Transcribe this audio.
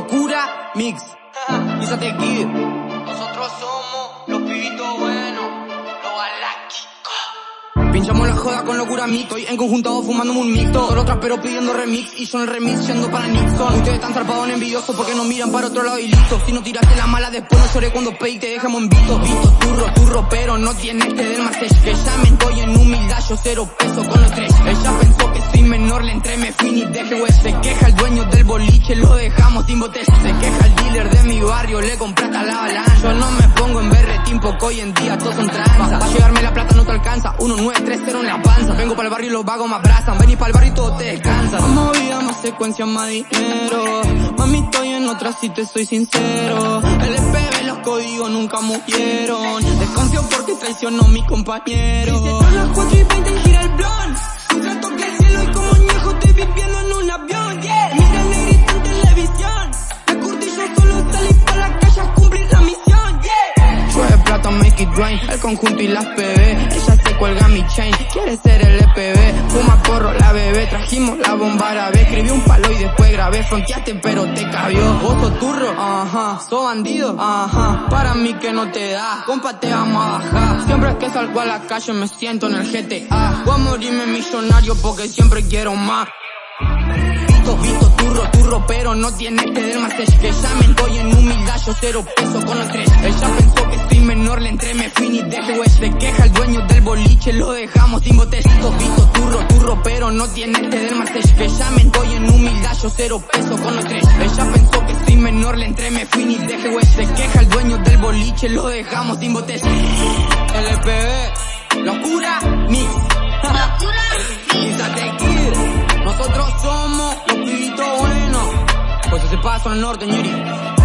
Locura Mix. Quízate Kid. Nosotros somos los pibitos buenos, los galácticos. Pinchamos la joda con locura mix. Estoy en conjuntado fumando un mixto. Solo pero pidiendo remix y son el remix yendo para Nixon. Ustedes están zarpados en envidiosos porque no miran para otro lado y listo. Si no tiraste la mala después no lloré cuando pay te dejamos en visto. Visto, turro, turro, pero no tiene este del martes. Que ya me estoy en humildad, yo cero peso con los tres. Ella pensó que soy menor, le entré, me fui ni deje Se queja el dueño del boliche, lo dejamos sin botella. Se queja el dealer de mi barrio, le compré hasta la avalancha. Yo no me pongo en berretín porque hoy en día todos son tranzas. Para llegarme la plata no te alcanza, 1930 en la panza. Vengo para el barrio y los vagos me abrazan. Vení para el barrio y todo te descansa. Más vida, más secuencia, más dinero. Mami, estoy en otra si te soy sincero. El SPB, los códigos nunca murieron. Desconfío porque traicionó mi compañero. Rain. El conjunto y las PB. Ella se cuelga mi chain. Quiere ser el EPB. Fuma corro la bebé. Trajimos la bomba árabe. Escribí un palo y después grabé. Fronteaste pero te cabió. Vos sos turro. Ajá. ¿Sos bandido? Ajá. Para mí que no te da. Compa te vamos a bajar. Siempre que salgo a la calle me siento en el GTA. Voy a morirme millonario porque siempre quiero más. Visto, visto, turro, turro, pero no tiene que del más Que ya me estoy en humildad, yo cero peso con los tres. Ella pensó que soy menor, le entré, me fui ni dejo. Se queja el dueño del boliche, lo dejamos sin botecitos. Visto, turro, turro, pero no tiene que del más Que ya me estoy en humildad, yo cero peso con los tres. Ella pensó que soy menor, le entré, me fui ni dejo. Se queja el dueño del boliche, lo dejamos sin botecitos. LPB, locura, mix. Locura, Kid. Nosotros somos los pibitos buenos. Pues ese paso al norte, ñeri.